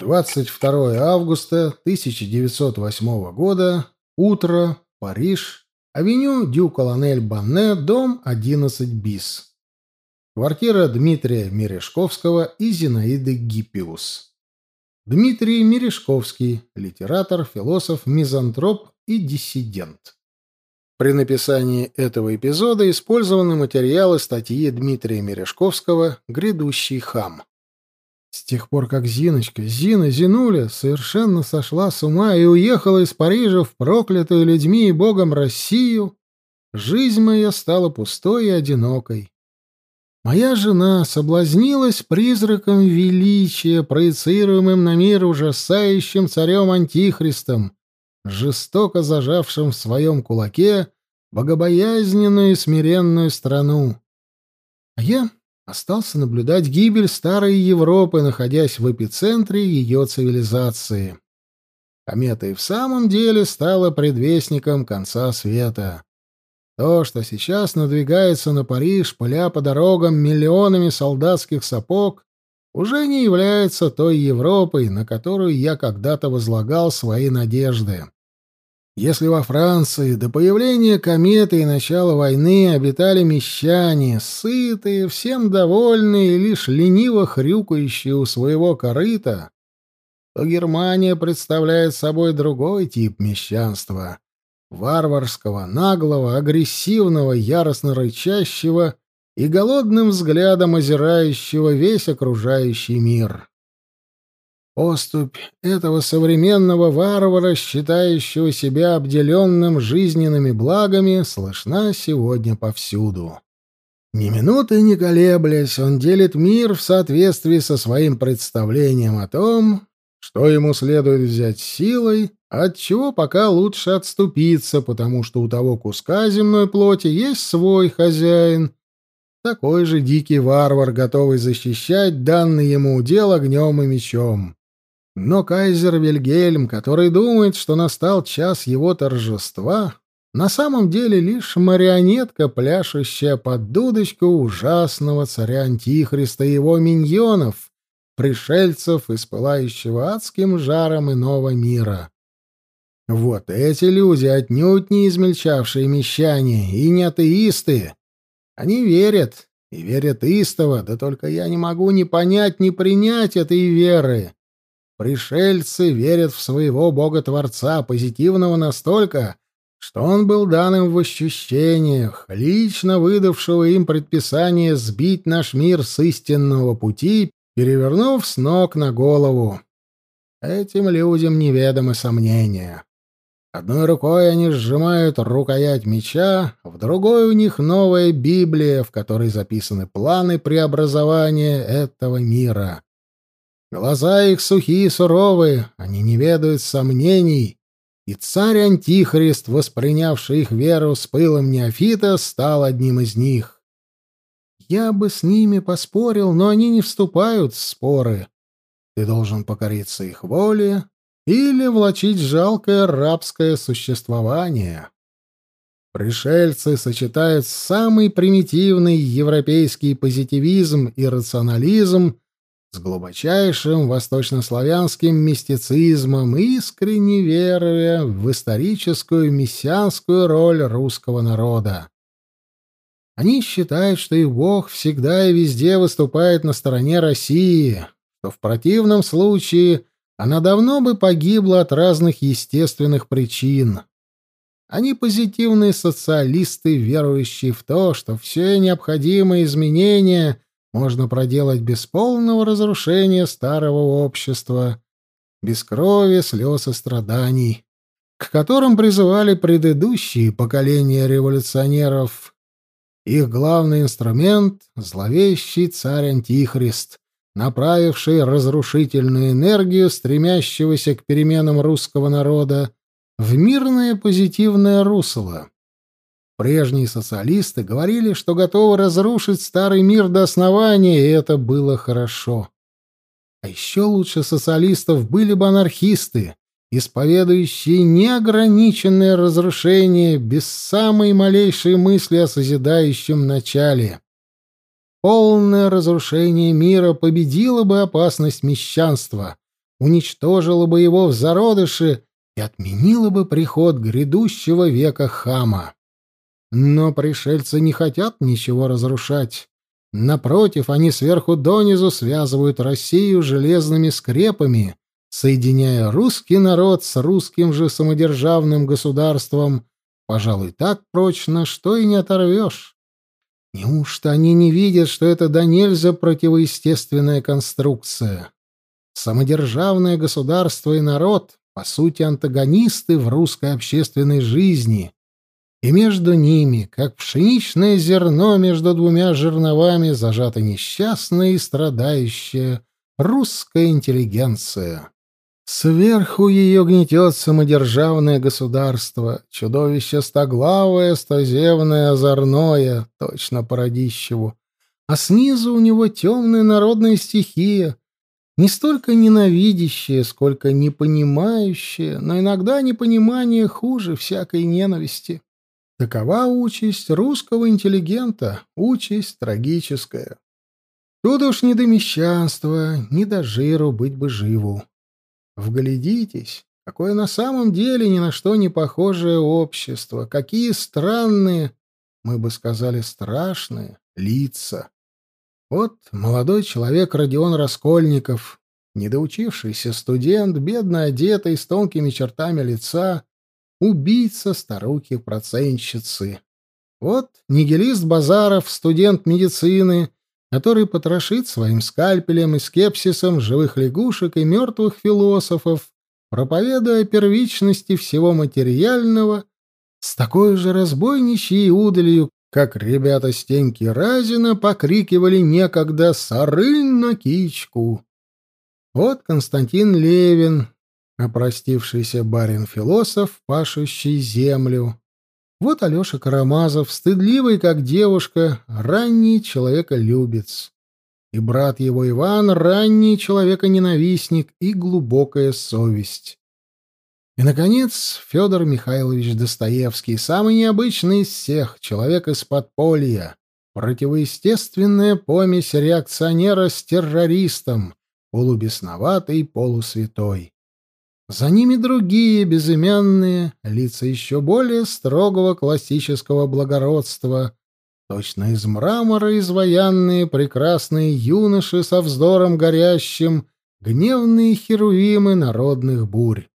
22 августа 1908 года. Утро. Париж. Авеню Дю-Колонель Банне, дом 11 БИС. Квартира Дмитрия Мережковского и Зинаиды Гиппиус. Дмитрий Мережковский, литератор, философ, мизантроп и диссидент. При написании этого эпизода использованы материалы статьи Дмитрия Мережковского «Грядущий хам». С тех пор, как Зиночка, Зина Зинуля, совершенно сошла с ума и уехала из Парижа в проклятую людьми и Богом Россию, жизнь моя стала пустой и одинокой. Моя жена соблазнилась призраком величия, проецируемым на мир ужасающим царем-антихристом, жестоко зажавшим в своем кулаке богобоязненную и смиренную страну. А я остался наблюдать гибель старой Европы, находясь в эпицентре ее цивилизации. Комета и в самом деле стала предвестником конца света. То, что сейчас надвигается на Париж, пыля по дорогам миллионами солдатских сапог, уже не является той Европой, на которую я когда-то возлагал свои надежды. Если во Франции до появления кометы и начала войны обитали мещане, сытые, всем довольные и лишь лениво хрюкающие у своего корыта, то Германия представляет собой другой тип мещанства — варварского, наглого, агрессивного, яростно рычащего и голодным взглядом озирающего весь окружающий мир. Поступь этого современного варвара, считающего себя обделенным жизненными благами, слышна сегодня повсюду. Ни минуты не колеблясь, он делит мир в соответствии со своим представлением о том, что ему следует взять силой, от чего пока лучше отступиться, потому что у того куска земной плоти есть свой хозяин, такой же дикий варвар, готовый защищать данный ему удел огнем и мечом. Но кайзер Вильгельм, который думает, что настал час его торжества, на самом деле лишь марионетка, пляшущая под дудочку ужасного царя Антихриста и его миньонов, пришельцев из пылающего адским жаром иного мира. Вот эти люди, отнюдь не измельчавшие мещане и не атеисты, они верят, и верят истово, да только я не могу ни понять, ни принять этой веры. Пришельцы верят в своего бога-творца, позитивного настолько, что он был данным в ощущениях, лично выдавшего им предписание сбить наш мир с истинного пути, перевернув с ног на голову. Этим людям неведомы сомнения. Одной рукой они сжимают рукоять меча, в другой у них новая Библия, в которой записаны планы преобразования этого мира. Глаза их сухие и суровые, они не ведают сомнений, и царь Антихрист, воспринявший их веру с пылом неофита, стал одним из них. Я бы с ними поспорил, но они не вступают в споры. Ты должен покориться их воле или влачить жалкое рабское существование. Пришельцы сочетают самый примитивный европейский позитивизм и рационализм с глубочайшим восточнославянским мистицизмом, искренне веруя в историческую мессианскую роль русского народа. Они считают, что их Бог всегда и везде выступает на стороне России, что в противном случае она давно бы погибла от разных естественных причин. Они позитивные социалисты, верующие в то, что все необходимые изменения — можно проделать без полного разрушения старого общества, без крови, слез и страданий, к которым призывали предыдущие поколения революционеров. Их главный инструмент — зловещий царь Антихрист, направивший разрушительную энергию стремящегося к переменам русского народа в мирное позитивное русло. Прежние социалисты говорили, что готовы разрушить старый мир до основания, и это было хорошо. А еще лучше социалистов были бы анархисты, исповедующие неограниченное разрушение без самой малейшей мысли о созидающем начале. Полное разрушение мира победило бы опасность мещанства, уничтожила бы его в зародыше и отменила бы приход грядущего века хама. Но пришельцы не хотят ничего разрушать. Напротив, они сверху донизу связывают Россию железными скрепами, соединяя русский народ с русским же самодержавным государством, пожалуй, так прочно, что и не оторвешь. Неужто они не видят, что это до нельзя противоестественная конструкция? Самодержавное государство и народ, по сути, антагонисты в русской общественной жизни, и между ними, как пшеничное зерно между двумя жерновами, зажата несчастная и страдающая русская интеллигенция. Сверху ее гнетет самодержавное государство, чудовище стоглавое, стозевное, озорное, точно породищеву, а снизу у него темная народная стихия, не столько ненавидящая, сколько непонимающая, но иногда непонимание хуже всякой ненависти. Такова участь русского интеллигента, участь трагическая. Тут уж не до мещанства, ни до жиру быть бы живу. Вглядитесь, какое на самом деле ни на что не похожее общество, какие странные, мы бы сказали, страшные лица. Вот молодой человек Родион Раскольников, недоучившийся студент, бедно одетый, с тонкими чертами лица, убийца старухи-процентщицы. Вот нигилист Базаров, студент медицины, который потрошит своим скальпелем и скепсисом живых лягушек и мертвых философов, проповедуя первичности всего материального, с такой же разбойничьей удалью, как ребята Стеньки Разина покрикивали некогда «Сарынь на кичку!». Вот Константин Левин, опростившийся барин-философ, пашущий землю. Вот Алеша Карамазов, стыдливый, как девушка, ранний человеколюбец. И брат его Иван — ранний человеконенавистник и глубокая совесть. И, наконец, Федор Михайлович Достоевский, самый необычный из всех, человек из подполья, противоестественная помесь реакционера с террористом, полубесноватый, полусвятой. За ними другие безымянные, лица еще более строгого классического благородства, точно из мрамора изваянные прекрасные юноши со вздором горящим, гневные херувимы народных бурь.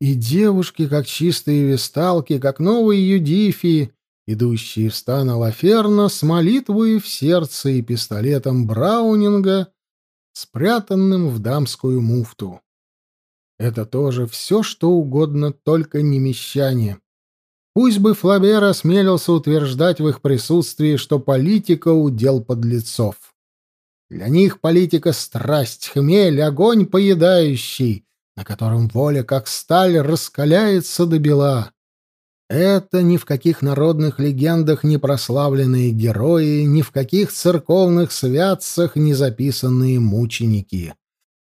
И девушки, как чистые весталки, как новые юдифии, идущие в стан Алаферна с молитвой в сердце и пистолетом Браунинга, спрятанным в дамскую муфту. Это тоже все, что угодно, только не мещане. Пусть бы Флабер осмелился утверждать в их присутствии, что политика — удел подлецов. Для них политика — страсть, хмель, огонь поедающий, на котором воля, как сталь, раскаляется до бела. Это ни в каких народных легендах не прославленные герои, ни в каких церковных святцах не записанные мученики.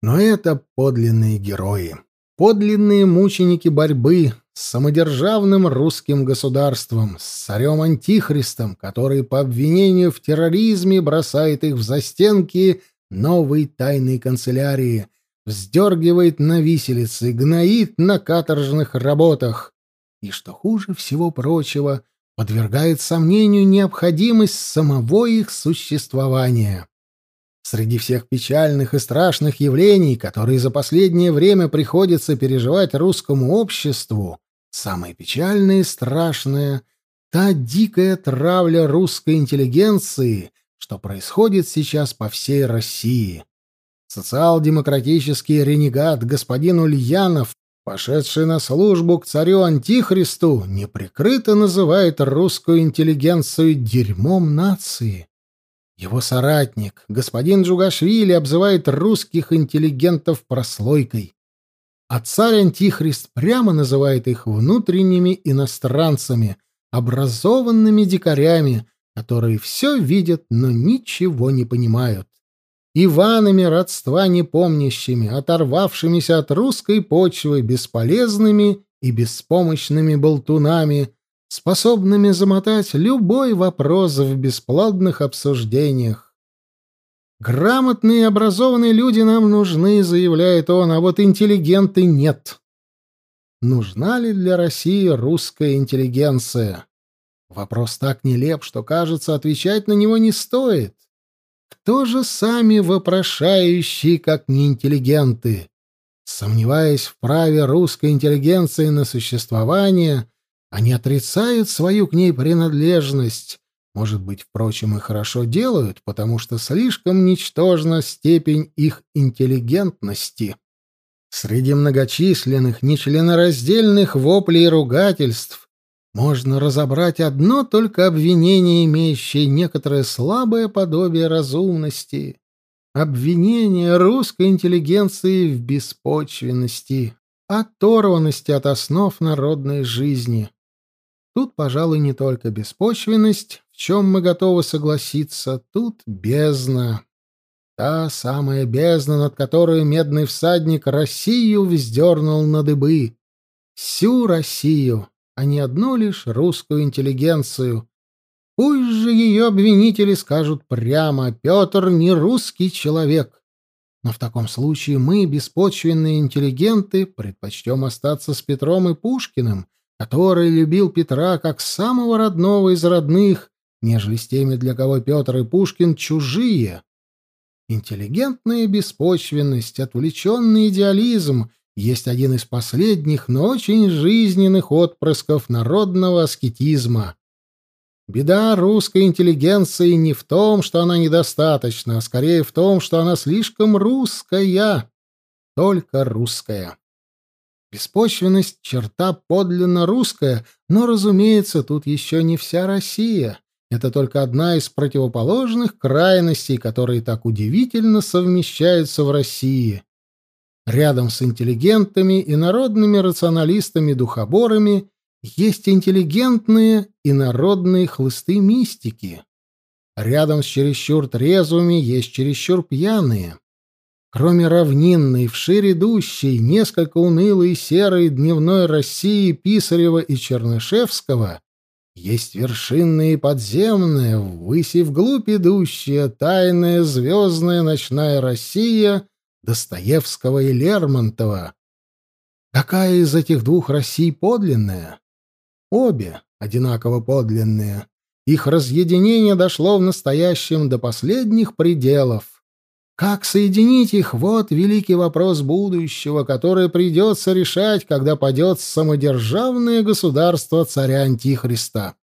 Но это подлинные герои, подлинные мученики борьбы с самодержавным русским государством, с царем Антихристом, который по обвинению в терроризме бросает их в застенки новой тайной канцелярии, вздергивает на виселицы, гноит на каторжных работах и, что хуже всего прочего, подвергает сомнению необходимость самого их существования. Среди всех печальных и страшных явлений, которые за последнее время приходится переживать русскому обществу, самое печальное и страшное — та дикая травля русской интеллигенции, что происходит сейчас по всей России. Социал-демократический ренегат господин Ульянов, пошедший на службу к царю Антихристу, неприкрыто называет русскую интеллигенцию дерьмом нации. Его соратник, господин Джугашвили, обзывает русских интеллигентов прослойкой. А царь Антихрист прямо называет их внутренними иностранцами, образованными дикарями, которые все видят, но ничего не понимают. Иванами родства непомнящими, оторвавшимися от русской почвы, бесполезными и беспомощными болтунами, способными замотать любой вопрос в бесплодных обсуждениях. Грамотные и образованные люди нам нужны, заявляет он, а вот интеллигенты нет. Нужна ли для России русская интеллигенция? Вопрос так нелеп, что, кажется, отвечать на него не стоит. Кто же сами вопрошающие, как не интеллигенты? Сомневаясь в праве русской интеллигенции на существование, они отрицают свою к ней принадлежность. Может быть, впрочем, и хорошо делают, потому что слишком ничтожна степень их интеллигентности. Среди многочисленных, нечленораздельных воплей и ругательств можно разобрать одно только обвинение, имеющее некоторое слабое подобие разумности. Обвинение русской интеллигенции в беспочвенности, оторванности от основ народной жизни. Тут, пожалуй, не только беспочвенность, в чем мы готовы согласиться, тут бездна. Та самая бездна, над которой медный всадник Россию вздернул на дыбы. Всю Россию, а не одну лишь русскую интеллигенцию. Пусть же ее обвинители скажут прямо, Петр не русский человек. Но в таком случае мы, беспочвенные интеллигенты, предпочтем остаться с Петром и Пушкиным, который любил Петра как самого родного из родных, нежели с теми, для кого Петр и Пушкин чужие. Интеллигентная беспочвенность, отвлеченный идеализм есть один из последних, но очень жизненных отпрысков народного аскетизма. Беда русской интеллигенции не в том, что она недостаточна, а скорее в том, что она слишком русская, только русская. Беспочвенность — черта подлинно русская, но, разумеется, тут еще не вся Россия. Это только одна из противоположных крайностей, которые так удивительно совмещаются в России. Рядом с интеллигентами и народными рационалистами-духоборами есть интеллигентные и народные хлысты мистики. Рядом с чересчур трезвыми есть чересчур пьяные. Кроме равнинной, вширь идущей, несколько унылой серой дневной России Писарева и Чернышевского, есть вершинная и подземная, ввысь и вглубь идущая, тайная звездная ночная Россия Достоевского и Лермонтова. Какая из этих двух Россий подлинная? Обе одинаково подлинные. Их разъединение дошло в настоящем до последних пределов. Как соединить их — вот великий вопрос будущего, который придется решать, когда падет самодержавное государство царя Антихриста.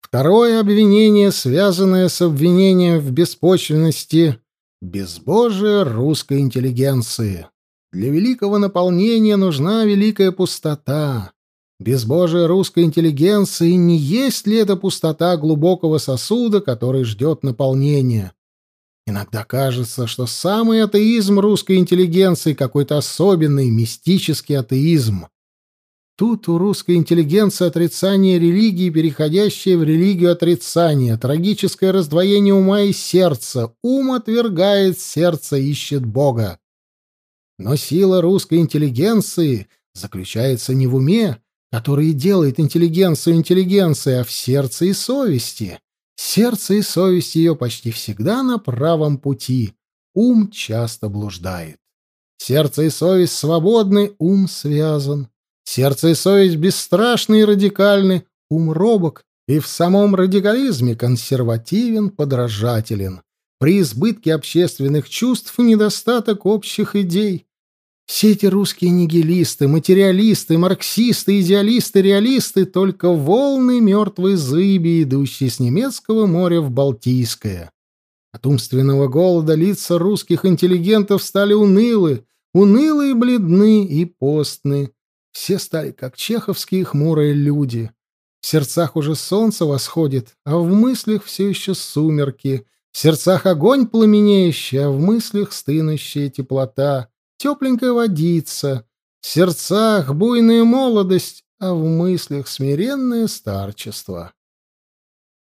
Второе обвинение, связанное с обвинением в беспочвенности Безбожие русской интеллигенции. Для великого наполнения нужна великая пустота. Безбожие русской интеллигенции не есть ли это пустота глубокого сосуда, который ждет наполнения? Иногда кажется, что самый атеизм русской интеллигенции какой-то особенный, мистический атеизм. Тут у русской интеллигенции отрицание религии, переходящее в религию отрицания, трагическое раздвоение ума и сердца. Ум отвергает, сердце ищет Бога. Но сила русской интеллигенции заключается не в уме, который делает интеллигенцию интеллигенцией, а в сердце и совести. Сердце и совесть ее почти всегда на правом пути. Ум часто блуждает. Сердце и совесть свободны, ум связан. Сердце и совесть бесстрашны и радикальны, ум робок и в самом радикализме консервативен, подражателен. При избытке общественных чувств недостаток общих идей. Все эти русские нигилисты, материалисты, марксисты, идеалисты, реалисты — только волны мертвой зыби, идущие с немецкого моря в Балтийское. От умственного голода лица русских интеллигентов стали унылы, унылы и бледны и постны. Все стали как чеховские хмурые люди. В сердцах уже солнце восходит, а в мыслях все еще сумерки. В сердцах огонь пламенеющий, а в мыслях стынущая теплота, тепленькая водица. В сердцах буйная молодость, а в мыслях смиренное старчество.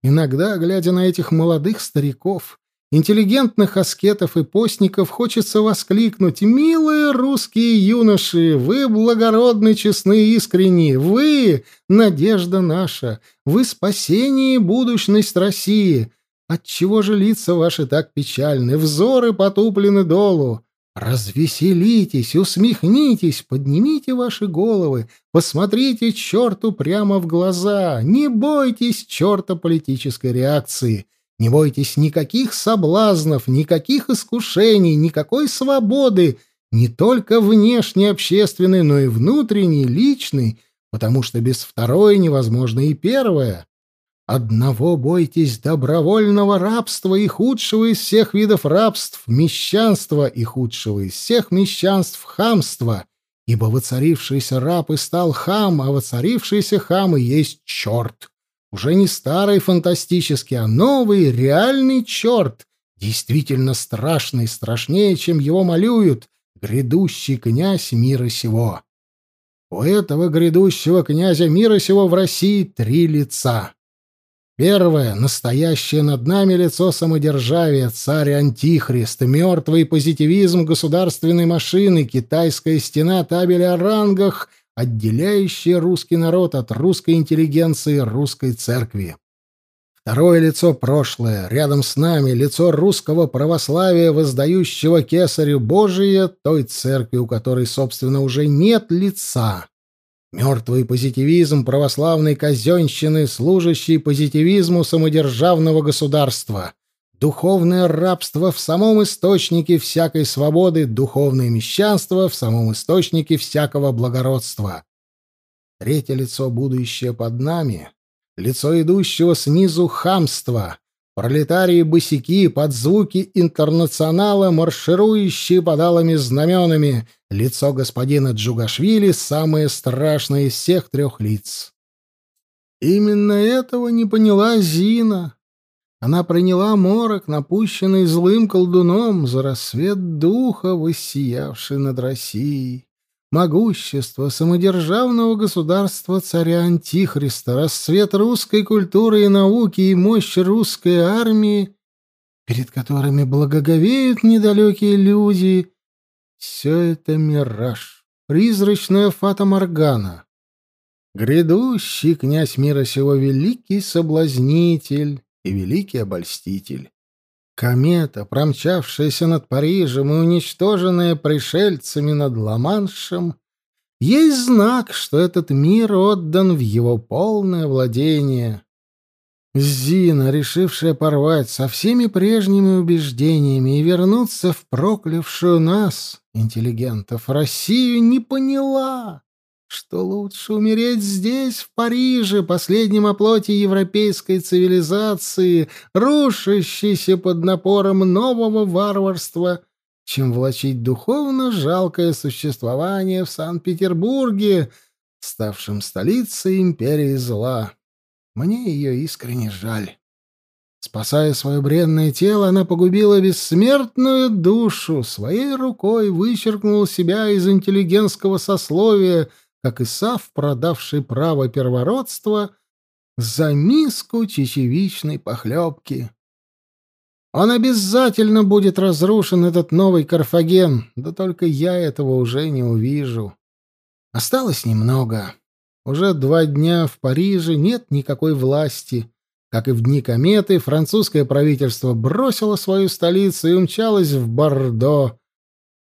Иногда, глядя на этих молодых стариков, Интеллигентных аскетов и постников хочется воскликнуть «Милые русские юноши, вы благородны, честны и искренни, вы — надежда наша, вы — спасение и будущность России, Отчего же лица ваши так печальны, взоры потуплены долу? Развеселитесь, усмехнитесь, поднимите ваши головы, посмотрите черту прямо в глаза, не бойтесь черта политической реакции, не бойтесь никаких соблазнов, никаких искушений, никакой свободы, не только внешней общественной, но и внутренней, личной, потому что без второй невозможно и первое. Одного бойтесь добровольного рабства и худшего из всех видов рабств, мещанства и худшего из всех мещанств хамства, ибо воцарившийся раб и стал хам, а воцарившийся хам и есть черт. Уже не старый фантастический, а новый, реальный черт, действительно страшный, страшнее, чем его малюют, грядущий князь мира сего. У этого грядущего князя мира сего в России три лица. Первое — настоящее над нами лицо самодержавия, царь-антихрист, мертвый позитивизм государственной машины, китайская стена табели о рангах, отделяющая русский народ от русской интеллигенции, русской церкви. Второе лицо — прошлое, рядом с нами лицо русского православия, воздающего кесарю Божие, той церкви, у которой, собственно, уже нет лица. Мертвый позитивизм православной казенщины, служащий позитивизму самодержавного государства. Духовное рабство в самом источнике всякой свободы, духовное мещанство в самом источнике всякого благородства. Третье лицо, будущее под нами, лицо идущего снизу хамства, Пролетарии-босяки под звуки интернационала, марширующие под алыми знаменами, лицо господина Джугашвили самое страшное из всех трех лиц. Именно этого не поняла Зина. Она приняла морок, напущенный злым колдуном, за рассвет духа, воссиявший над Россией могущество самодержавного государства царя Антихриста, расцвет русской культуры и науки и мощь русской армии, перед которыми благоговеют недалекие люди, все это мираж, призрачная фата-моргана. Грядущий князь мира сего великий соблазнитель и великий обольститель. Комета, промчавшаяся над Парижем и уничтоженная пришельцами над Ла-Маншем, есть знак, что этот мир отдан в его полное владение. Зина, решившая порвать со всеми прежними убеждениями и вернуться в проклявшую нас, интеллигентов, Россию, не поняла, что лучше умереть здесь, в Париже, последнем оплоте европейской цивилизации, рушащейся под напором нового варварства, чем влачить духовно жалкое существование в Санкт-Петербурге, ставшем столицей империи зла. Мне ее искренне жаль. Спасая свое бренное тело, она погубила бессмертную душу, своей рукой вычеркнула себя из интеллигентского сословия — как Исав, продавший право первородства, за миску чечевичной похлебки. Он обязательно будет разрушен, этот новый Карфаген, да только я этого уже не увижу. Осталось немного. Уже два дня в Париже нет никакой власти. Как и в дни кометы, французское правительство бросило свою столицу и умчалось в Бордо, и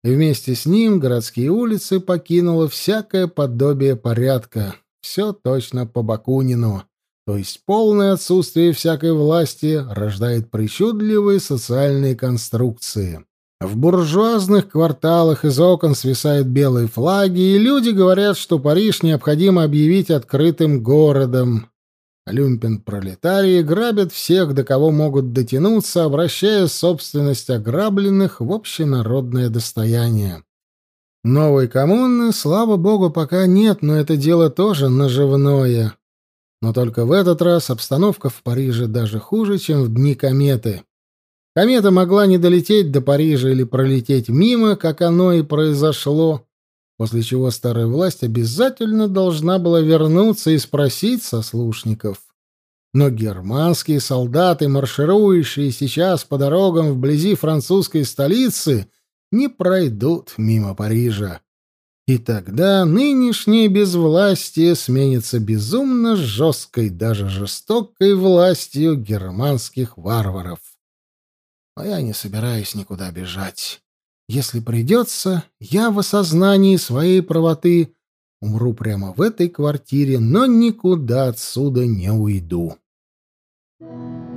вместе с ним городские улицы покинуло всякое подобие порядка. Все точно по Бакунину. То есть полное отсутствие всякой власти рождает причудливые социальные конструкции. В буржуазных кварталах из окон свисают белые флаги, и люди говорят, что Париж необходимо объявить открытым городом. Люмпен-пролетарии грабят всех, до кого могут дотянуться, обращая собственность ограбленных в общенародное достояние. Новой коммуны, слава богу, пока нет, но это дело тоже наживное. Но только в этот раз обстановка в Париже даже хуже, чем в дни кометы. Комета могла не долететь до Парижа или пролететь мимо, как оно и произошло после чего старая власть обязательно должна была вернуться и спросить сослушников. Но германские солдаты, марширующие сейчас по дорогам вблизи французской столицы, не пройдут мимо Парижа. И тогда нынешнее безвластие сменится безумно жесткой, даже жестокой властью германских варваров. А я не собираюсь никуда бежать. Если придется, я в осознании своей правоты умру прямо в этой квартире, но никуда отсюда не уйду. Thank you.